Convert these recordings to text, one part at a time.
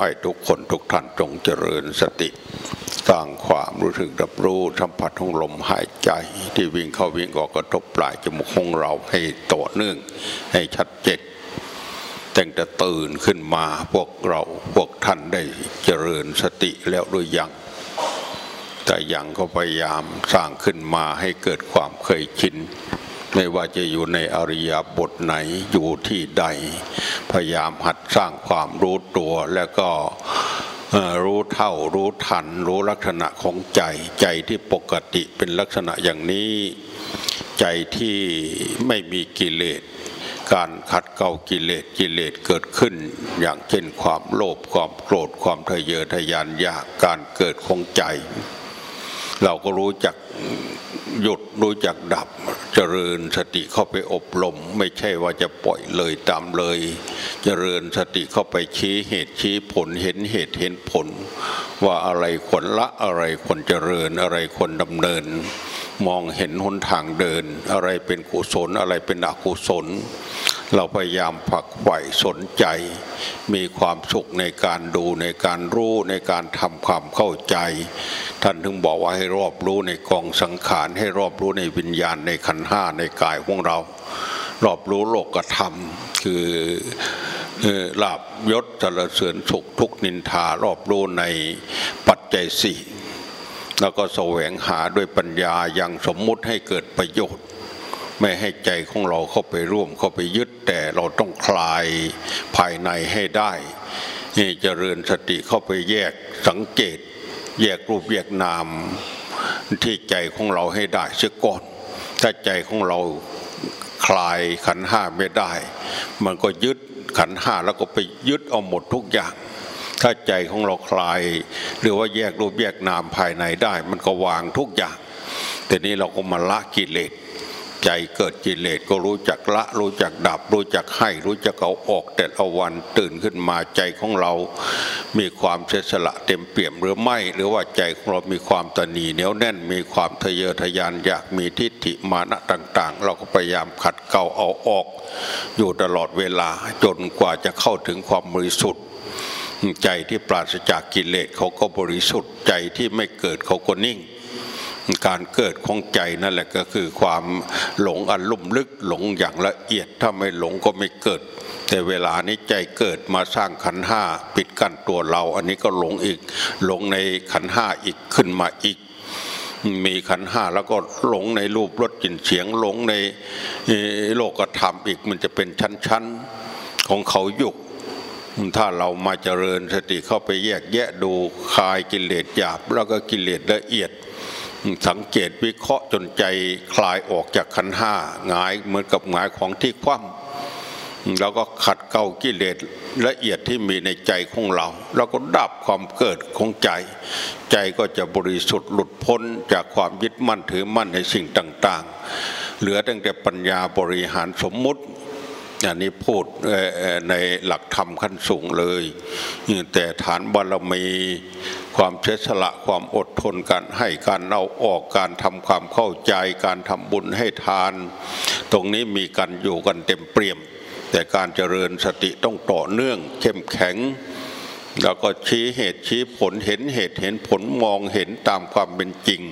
ให้ทุกคนทุกท่านจงเจริญสติสร้างความรู้สึกรับรู้สัมผัสของลมหายใจ ที่วิ่งเข้าวิ่งออกกระทบปลายจมูกของเราให้ต่อเนื่องให้ชัดเจนแต่งแต่ตื่นขึ้นมาพวกเราพวกท่านได้เจริญสติแล้วหรือยังแต่ยังก็พยายามสร้างขึ้นมาให้เกิดความเคยชิน ไม่ว่าจะอยู่ในอริยบทไหนอยู่ที่ใด พยายามหัดสร้างความรู้ตัวแล้วก็รู้เท่ารู้ทัน รู้ลักษณะของใจ ใจที่ปกติเป็นลักษณะอย่างนี้ ใจที่ไม่มีกิเลสการขัดเกลากิเลสกิเลสเกิดขึ้น อย่างเช่นความโลภความโกรธความทะเยอทะยานอยากการเกิดของใจ เราก็รู้จักหยุดรู้จักดับเจริญสติเข้าไปอบรม ไม่ใช่ว่าจะปล่อยเลยตามเลย เจริญสติเข้าไปชี้เหตุชี้ผลเห็นเหตุเห็นผล ว่าอะไรควรละอะไรควรเจริญอะไรควรดำเนิน มองเห็นหนทางเดิน อะไรเป็นกุศลอะไรเป็นอกุศล เราพยายามผักใฝ่สนใจ มีความสุขในการดูในการรู้ในการทำความเข้าใจ ท่านถึงบอกว่าให้รอบรู้ในกองสังขาร ให้รอบรู้ในวิญญาณในขันห้าในกายของเรา รอบรู้โลกธรรม คือลาบยศสรเสริญสุขทุกนินทารอบรู้ในปัจจัยสี่แล้วก็แสวงหาด้วยปัญญาอย่างสมมุติให้เกิดประโยชน์ ไม่ให้ใจของเราเข้าไปร่วมเข้าไปยึดแต่เราต้องคลายภายในให้ได้เจริญสติเข้าไปแยกสังเกต แยกรูปแยกนามที่ใจของเราให้ได้เสียก่อนถ้าใจของเราคลายขันห้าไม่ได้ มันก็ยึดขันห้าแล้วก็ไปยึดเอาหมดทุกอย่าง ถ้าใจของเราคลาย หรือว่าแยกรูปแยกนามภายในได้ มันก็วางทุกอย่างแต่นี้เราก็มาละกิเลส ใจเกิดกิเลสก็รู้จักละ รู้จักดับ รู้จักให้ รู้จักเอาออกแต่ละวันตื่นขึ้นมาใจของเรา มีความเสสละเต็มเปี่ยมหรือไม่ หรือว่าใจของเรามีความตนีเหนียวแน่นมีความทะเยอทะยานอยากมีทิฏฐิมานะต่าง ๆ เราก็พยายามขัดเกลาเอาออก อยู่ตลอดเวลาจนกว่าจะเข้าถึงความบริสุทธิ์ใจที่ปราศจากกิเลสเขาก็บริสุทธิ์ใจที่ไม่เกิดเขาก็นิ่ง การเกิดของใจนั่นแหละก็คือความหลงอันลุ่มลึกหลงอย่างละเอียดถ้าไม่หลงก็ไม่เกิด แต่เวลานี้ใจเกิดมาสร้างขันห้าปิดกั้นตัวเรา อันนี้ก็หลงอีก หลงในขันห้าอีกขึ้นมาอีกมีขันห้าแล้วก็หลงในรูปรสกลิ่นเสียงหลงในโลกธรรมอีกมันจะเป็นชั้นๆของเขายุกถ้าเรามาเจริญสติเข้าไปแยกแยะดูคลายกิเลสหยาบแล้วก็กิเลสละเอียด สังเกตวิเคราะห์จนใจคลายออกจากขันห้าหงายเหมือนกับหงายของที่คว่ำแล้วก็ขัดเกลากิเลสละเอียดที่มีในใจของเรา แล้วก็ดับความเกิดของใจ ใจก็จะบริสุทธิ์หลุดพ้นจากความยึดมั่นถือมั่นในสิ่งต่าง ๆ เหลือตั้งแต่ปัญญาบริหารสมมุติ อันนี้พูดในหลักธรรมขั้นสูงเลย แต่ฐานบารมีความเฉสละความอดทนการให้การเอาออกการทำความเข้าใจ การทำบุญให้ทาน ตรงนี้มีกันอยู่กันเต็มเปี่ยม แต่การเจริญสติต้องต่อเนื่องเข้มแข็ง แล้วก็ชี้เหตุชี้ผลเห็นเหตุเห็นผลมองเห็นตามความเป็นจริง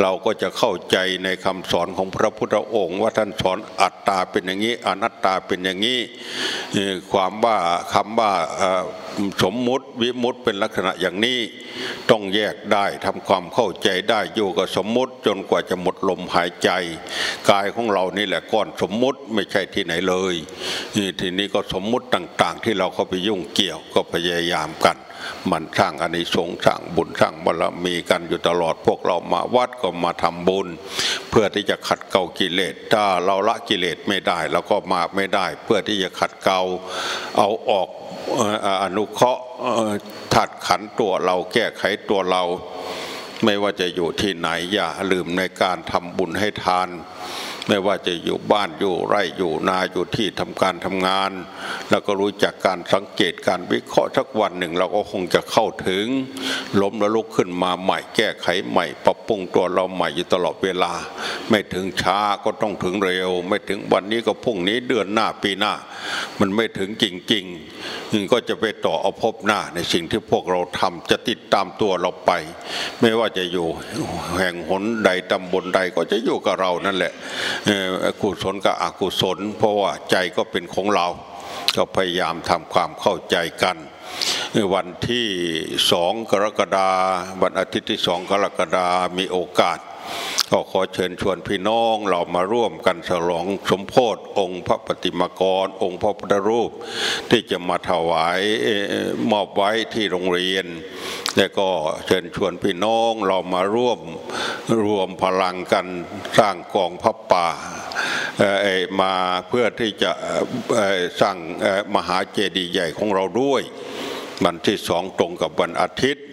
เราก็จะเข้าใจในคำสอนของพระพุทธองค์ว่าท่านสอนอัตตาเป็นอย่างนี้อนัตตาเป็นอย่างนี้ความว่าคำว่าสมมุติวิมุติเป็นลักษณะอย่างนี้ต้องแยกได้ทำความเข้าใจได้อยู่กับสมมุติจนกว่าจะหมดลมหายใจ กายของเรานี่แหละก้อนสมมุติไม่ใช่ที่ไหนเลย ทีนี้ก็สมมุติต่าง ๆ ที่เราเข้าไปยุ่งเกี่ยวก็พยายามกัน มันสร้างอานิสงส์สร้างบุญสร้างบารมีกันอยู่ตลอดพวกเรามาวัดก็มาทำบุญ เพื่อที่จะขัดเกลากิเลสถ้าเราละกิเลสไม่ได้เราก็มาไม่ได้ เพื่อที่จะขัดเกลาเอาออกอนุเคราะห์ถัดขันตัวเราแก้ไขตัวเรา ไม่ว่าจะอยู่ที่ไหนอย่าลืมในการทำบุญให้ทาน ไม่ว่าจะอยู่บ้านอยู่ไร่อยู่นาอยู่ที่ทำการทำงาน แล้วก็รู้จักการสังเกตการวิเคราะห์สักวันหนึ่ง เราก็คงจะเข้าถึงล้มแล้วลุกขึ้นมาใหม่แก้ไขใหม่ ปรับปรุงตัวเราใหม่อยู่ตลอดเวลา ไม่ถึงช้าก็ต้องถึงเร็ว ไม่ถึงวันนี้ก็พรุ่งนี้เดือนหน้าปีหน้า มันไม่ถึงจริงๆก็จะไปต่อเอาพบหน้าในสิ่งที่พวกเราทำจะติดตามตัวเราไป ไม่ว่าจะอยู่แห่งหนใดตำบลใดก็จะอยู่กับเรานั่นแหละกุศลกับอกุศล เพราะว่าใจก็เป็นของเรา ก็พยายามทำความเข้าใจกันวันที่สองกรกฎาวันอาทิตย์ที่สองกรกฎามีโอกาส ก็ขอเชิญชวนพี่น้องเรามาร่วมกันฉลองสมโพธิองค์พระปฏิมากร องค์พระพุทธรูป ที่จะมาถวายมอบไว้ที่โรงเรียน และก็เชิญชวนพี่น้องเรามาร่วมรวมพลังกันสร้างกองพระป่ามาเพื่อที่จะสร้างมหาเจดีย์ใหญ่ของเราด้วย วันที่สองตรงกับวันอาทิตย์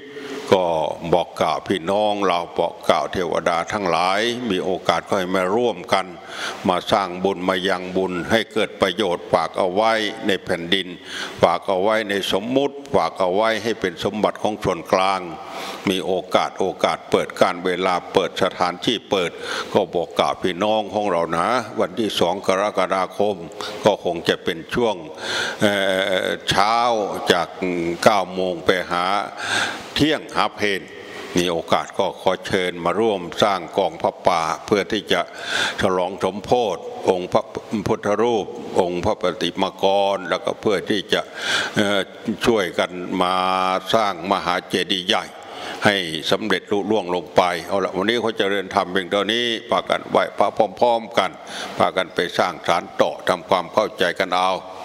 ก็บอกกล่าวพี่น้องเราบอกกล่าวเทวดาทั้งหลาย มีโอกาสก็ให้มาร่วมกัน มาสร้างบุญมายังบุญให้เกิดประโยชน์ฝากเอาไว้ในแผ่นดิน ฝากเอาไว้ในสมมุติ ฝากเอาไว้ให้เป็นสมบัติของส่วนกลาง มีโอกาสโอกาสเปิดการเวลาเปิดสถานที่เปิด ก็บอกกล่าวพี่น้องของเรานะ วันที่สองกรกฎาคม ก็คงจะเป็นช่วงเเช้าจาก9โมงไปหาเที่ยงหาเพนมีโอกาสก็ขอเชิญมาร่วมสร้างกองพระป่า เพื่อที่จะฉลองสมโพธิองค์พระพุทธรูป องค์พระปฏิมากร แล้วก็เพื่อที่จะช่วยกันมาสร้างมหาเจดีย์ใหญ่ ให้สำเร็จลุล่วงลงไป เอาละวันนี้เขาเจริญธรรมเพียงเท่านี้พากันไหวพระพร้อม ๆ กันพากันไปสร้างฐานต่อทำความเข้าใจกันเอา